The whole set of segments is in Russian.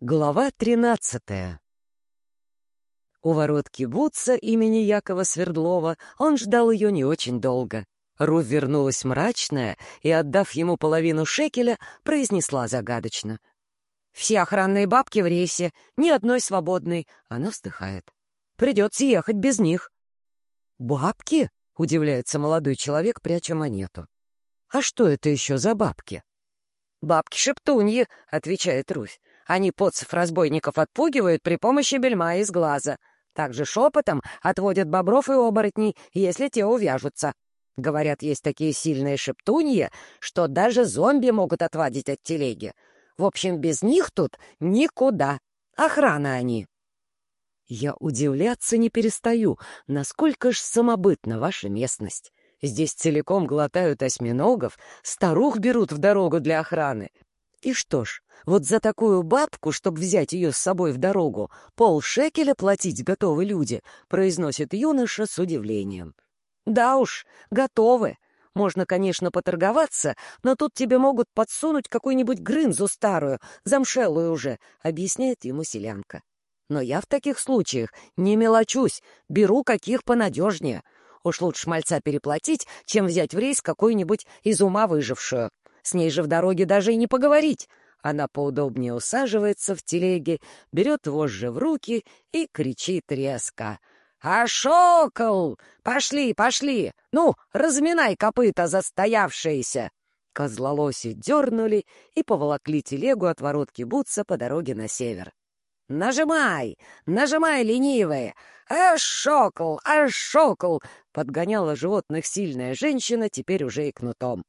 Глава тринадцатая У ворот кибуца имени Якова Свердлова он ждал ее не очень долго. Руф вернулась мрачная и, отдав ему половину шекеля, произнесла загадочно. «Все охранные бабки в рейсе, ни одной свободной». Она вздыхает. «Придется ехать без них». «Бабки?» — удивляется молодой человек, пряча монету. «А что это еще за бабки?» «Бабки-шептуньи», — отвечает Руфь. Они подцев-разбойников отпугивают при помощи бельма из глаза. Также шепотом отводят бобров и оборотней, если те увяжутся. Говорят, есть такие сильные шептуньи, что даже зомби могут отвадить от телеги. В общем, без них тут никуда. Охрана они. Я удивляться не перестаю, насколько ж самобытна ваша местность. Здесь целиком глотают осьминогов, старух берут в дорогу для охраны. И что ж, вот за такую бабку, чтобы взять ее с собой в дорогу, полшекеля платить готовы люди, произносит юноша с удивлением. Да уж, готовы. Можно, конечно, поторговаться, но тут тебе могут подсунуть какую-нибудь грынзу старую, замшелую уже, объясняет ему селянка. Но я в таких случаях не мелочусь, беру каких понадежнее. Уж лучше мальца переплатить, чем взять в рейс какую-нибудь из ума выжившую. С ней же в дороге даже и не поговорить. Она поудобнее усаживается в телеге, берет вожжи в руки и кричит резко. «А шокол! Пошли, пошли! Ну, разминай копыта застоявшиеся!» Козлолоси дернули и поволокли телегу от ворот кибуца по дороге на север. «Нажимай! Нажимай, ленивые! Аж шокол!» Подгоняла животных сильная женщина, теперь уже и кнутом.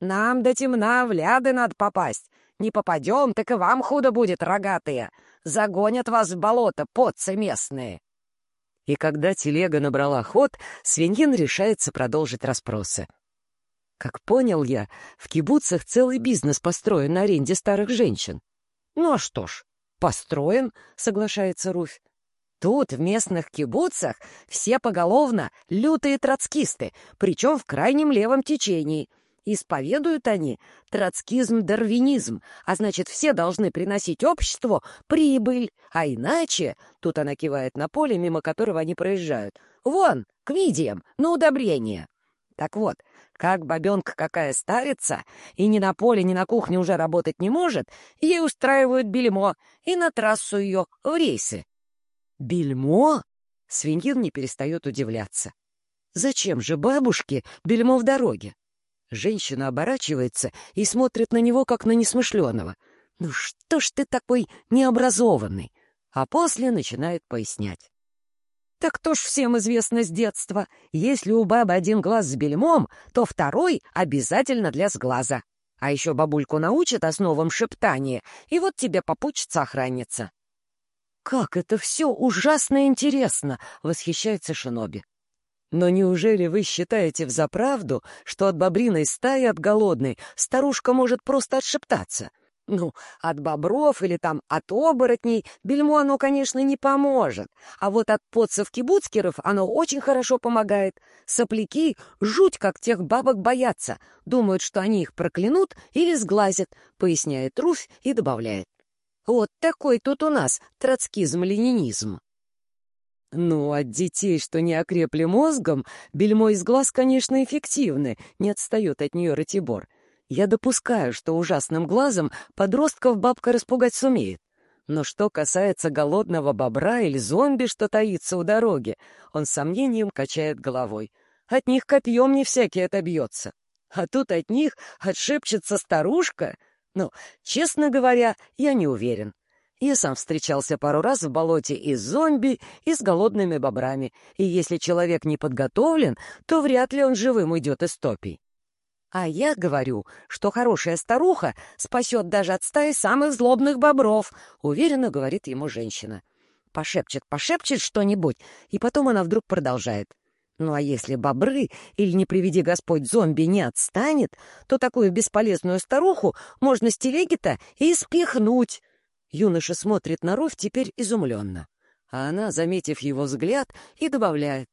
Нам до темна в ляды надо попасть. Не попадем, так и вам худо будет, рогатые. Загонят вас в болото, подцы местные. И когда телега набрала ход, свиньин решается продолжить расспросы. Как понял я, в кибуцах целый бизнес построен на аренде старых женщин. Ну а что ж, построен, соглашается Руфь. Тут, в местных кибуцах, все поголовно лютые троцкисты, причем в крайнем левом течении — Исповедуют они троцкизм-дарвинизм, а значит, все должны приносить обществу прибыль, а иначе, тут она кивает на поле, мимо которого они проезжают, вон, к видиям, на удобрение. Так вот, как бабенка какая старится, и ни на поле, ни на кухне уже работать не может, ей устраивают бельмо и на трассу ее в рейсы. Бельмо? Свиньин не перестает удивляться. Зачем же бабушке бельмо в дороге? Женщина оборачивается и смотрит на него, как на несмышленого. «Ну что ж ты такой необразованный?» А после начинает пояснять. Так кто ж всем известно с детства. Если у бабы один глаз с бельмом, то второй обязательно для сглаза. А еще бабульку научат основам шептания, и вот тебе попучится охранница. «Как это все ужасно интересно!» — восхищается Шиноби. Но неужели вы считаете взаправду, что от бобриной стаи, от голодной, старушка может просто отшептаться? Ну, от бобров или там от оборотней бельмо оно, конечно, не поможет. А вот от подцев-кибуцкеров оно очень хорошо помогает. Сопляки жуть как тех бабок боятся. Думают, что они их проклянут или сглазят, поясняет Руфь и добавляет. Вот такой тут у нас троцкизм-ленинизм. Ну, от детей, что не окрепли мозгом, бельмо из глаз, конечно, эффективны, не отстает от нее Ратибор. Я допускаю, что ужасным глазом подростков бабка распугать сумеет. Но что касается голодного бобра или зомби, что таится у дороги, он с сомнением качает головой. От них копьем не всякий отобьется. А тут от них отшепчется старушка. Ну, честно говоря, я не уверен. Я сам встречался пару раз в болоте и с зомби, и с голодными бобрами, и если человек не подготовлен, то вряд ли он живым уйдет из топий. А я говорю, что хорошая старуха спасет даже от стаи самых злобных бобров, уверенно говорит ему женщина. Пошепчет, пошепчет что-нибудь, и потом она вдруг продолжает. Ну а если бобры или, не приведи Господь, зомби не отстанет, то такую бесполезную старуху можно с телеги-то и спихнуть. Юноша смотрит на Руфь теперь изумленно. А она, заметив его взгляд, и добавляет.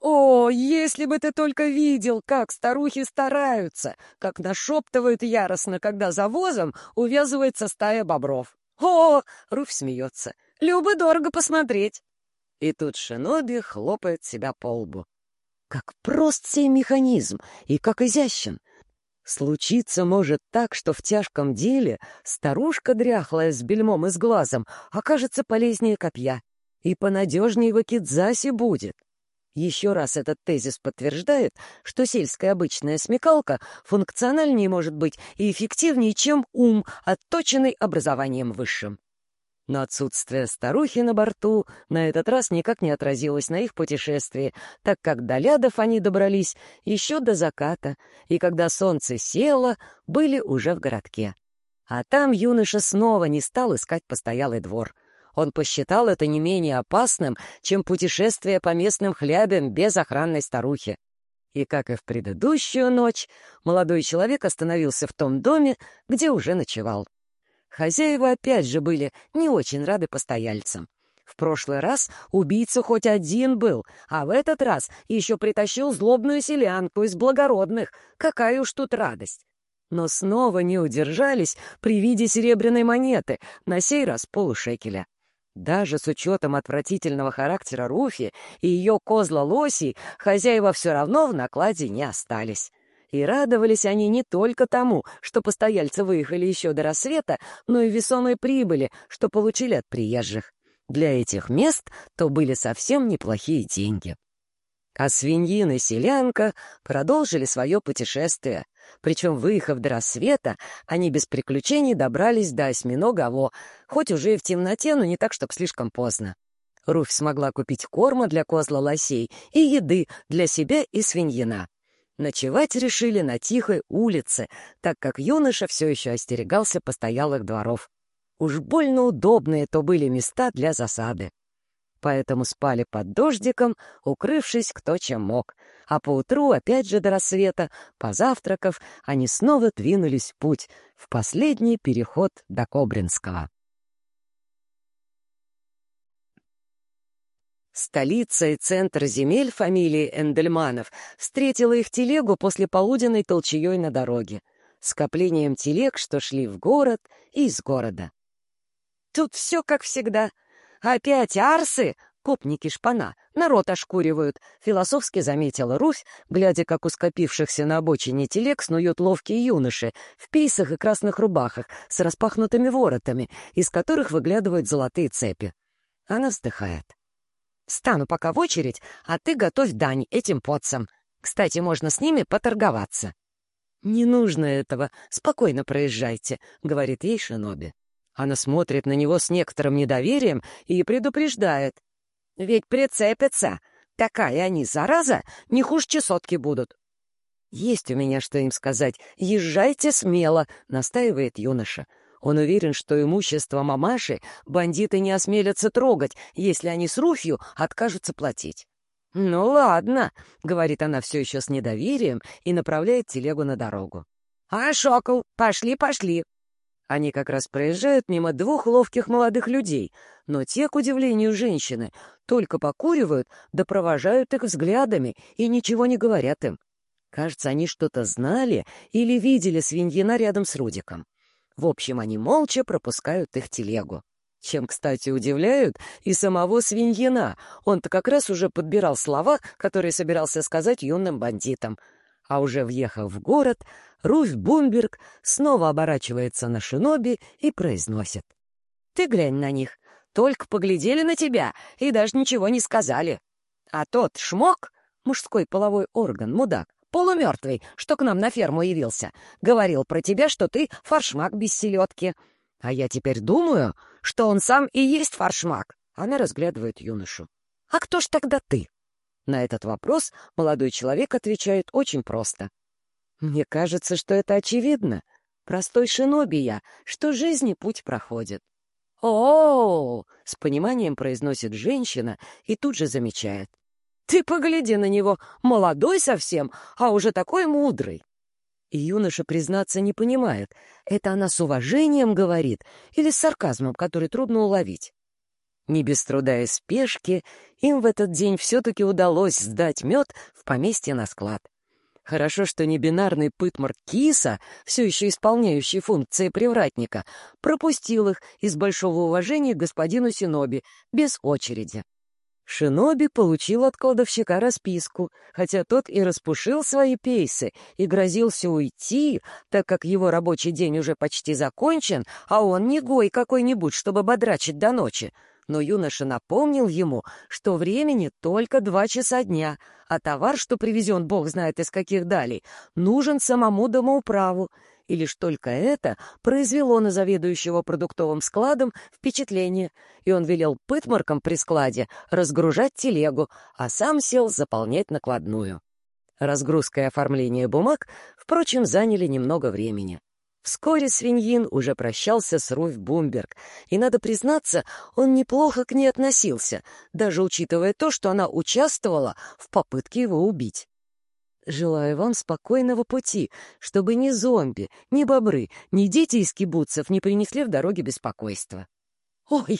«О, если бы ты только видел, как старухи стараются, как нашептывают яростно, когда за возом увязывается стая бобров. «О!» — Руфь смеется. «Любо-дорого посмотреть!» И тут Шиноби хлопает себя по лбу. Как прост сей механизм и как изящен! Случиться может так, что в тяжком деле старушка дряхлая с бельмом и с глазом окажется полезнее копья, и понадежнее вакидзаси будет. Еще раз этот тезис подтверждает, что сельская обычная смекалка функциональнее может быть и эффективнее, чем ум, отточенный образованием высшим. Но отсутствие старухи на борту на этот раз никак не отразилось на их путешествии, так как до лядов они добрались еще до заката, и когда солнце село, были уже в городке. А там юноша снова не стал искать постоялый двор. Он посчитал это не менее опасным, чем путешествие по местным хлябям без охранной старухи. И, как и в предыдущую ночь, молодой человек остановился в том доме, где уже ночевал. Хозяева опять же были не очень рады постояльцам. В прошлый раз убийца хоть один был, а в этот раз еще притащил злобную селянку из благородных. Какая уж тут радость! Но снова не удержались при виде серебряной монеты, на сей раз полушекеля. Даже с учетом отвратительного характера Руфи и ее козла Лоси, хозяева все равно в накладе не остались. И радовались они не только тому, что постояльцы выехали еще до рассвета, но и весомой прибыли, что получили от приезжих. Для этих мест то были совсем неплохие деньги. А свиньин и селянка продолжили свое путешествие. Причем, выехав до рассвета, они без приключений добрались до осьминога хоть уже и в темноте, но не так, чтобы слишком поздно. Руфь смогла купить корма для козла лосей и еды для себя и свиньина. Ночевать решили на тихой улице, так как юноша все еще остерегался постоялых дворов. Уж больно удобные то были места для засады. Поэтому спали под дождиком, укрывшись кто чем мог. А поутру, опять же до рассвета, позавтракав, они снова двинулись в путь, в последний переход до Кобринского. Столица и центр земель фамилии Эндельманов встретила их телегу после полуденной толчеей на дороге, скоплением телег, что шли в город и из города. «Тут все как всегда. Опять арсы!» Копники шпана, народ ошкуривают, философски заметила Руфь, глядя, как у скопившихся на обочине телег снуют ловкие юноши в пейсах и красных рубахах с распахнутыми воротами, из которых выглядывают золотые цепи. Она вздыхает. Стану пока в очередь, а ты готовь дань этим потцам. Кстати, можно с ними поторговаться». «Не нужно этого. Спокойно проезжайте», — говорит ей Шиноби. Она смотрит на него с некоторым недоверием и предупреждает. «Ведь прицепятся. Такая они, зараза, не хуже чесотки будут». «Есть у меня что им сказать. Езжайте смело», — настаивает юноша. Он уверен, что имущество мамаши бандиты не осмелятся трогать, если они с Руфью откажутся платить. «Ну ладно», — говорит она все еще с недоверием и направляет телегу на дорогу. «А, Шокол, пошли, пошли!» Они как раз проезжают мимо двух ловких молодых людей, но те, к удивлению женщины, только покуривают да провожают их взглядами и ничего не говорят им. Кажется, они что-то знали или видели свиньина рядом с Рудиком. В общем, они молча пропускают их телегу. Чем, кстати, удивляют и самого свиньина. Он-то как раз уже подбирал слова, которые собирался сказать юным бандитам. А уже въехав в город, Руфь Бумберг снова оборачивается на шиноби и произносит. «Ты глянь на них. Только поглядели на тебя и даже ничего не сказали. А тот шмок, мужской половой орган, мудак, полумертвый, что к нам на ферму явился. Говорил про тебя, что ты фаршмак без селедки. А я теперь думаю, что он сам и есть фаршмак. Она разглядывает юношу. А кто ж тогда ты? На этот вопрос молодой человек отвечает очень просто. Мне кажется, что это очевидно. Простой шиноби я, что жизни путь проходит. О, -о, -о, -о с пониманием произносит женщина и тут же замечает. Ты погляди на него, молодой совсем, а уже такой мудрый. И юноша, признаться, не понимает, это она с уважением говорит или с сарказмом, который трудно уловить. Не без труда и спешки им в этот день все-таки удалось сдать мед в поместье на склад. Хорошо, что небинарный пытмар Киса, все еще исполняющий функции привратника, пропустил их из большого уважения к господину Синоби, без очереди. Шиноби получил от кладовщика расписку, хотя тот и распушил свои пейсы и грозился уйти, так как его рабочий день уже почти закончен, а он не гой какой-нибудь, чтобы бодрачить до ночи но юноша напомнил ему, что времени только два часа дня, а товар, что привезен бог знает из каких далей, нужен самому домоуправу, и лишь только это произвело на заведующего продуктовым складом впечатление, и он велел пытмаркам при складе разгружать телегу, а сам сел заполнять накладную. Разгрузка и оформление бумаг, впрочем, заняли немного времени. Вскоре свиньин уже прощался с Руфь Бумберг, и, надо признаться, он неплохо к ней относился, даже учитывая то, что она участвовала в попытке его убить. Желаю вам спокойного пути, чтобы ни зомби, ни бобры, ни дети из кибуцев не принесли в дороге беспокойства. «Ой,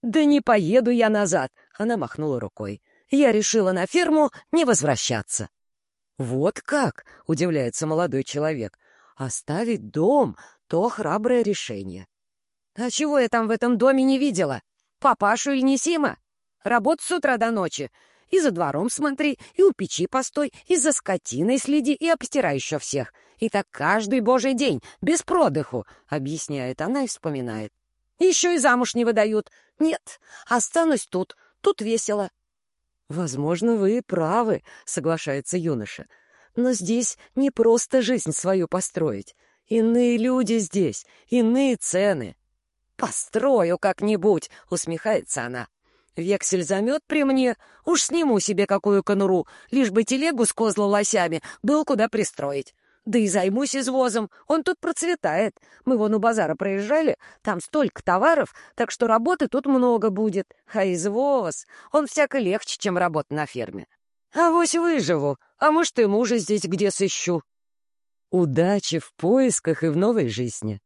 да не поеду я назад!» — она махнула рукой. «Я решила на ферму не возвращаться». «Вот как?» — удивляется молодой человек. Оставить дом — то храброе решение. А чего я там в этом доме не видела? Папашу и Несима? Работа с утра до ночи. И за двором смотри, и у печи постой, и за скотиной следи, и обстирай еще всех. И так каждый божий день, без продыху, — объясняет она и вспоминает. Еще и замуж не выдают. Нет, останусь тут, тут весело. — Возможно, вы правы, — соглашается юноша. Но здесь не просто жизнь свою построить. Иные люди здесь, иные цены. «Построю как-нибудь», — усмехается она. «Вексель замет при мне, уж сниму себе какую конуру, лишь бы телегу с козла лосями был куда пристроить. Да и займусь извозом, он тут процветает. Мы вон у базара проезжали, там столько товаров, так что работы тут много будет. А извоз, он всяко легче, чем работа на ферме. А вось выживу, а может, и мужа здесь где сыщу. Удачи в поисках и в новой жизни.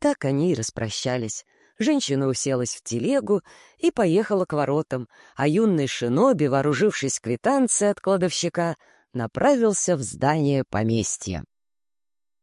Так они и распрощались. Женщина уселась в телегу и поехала к воротам, а юный шиноби, вооружившись квитанцией от кладовщика, направился в здание поместья.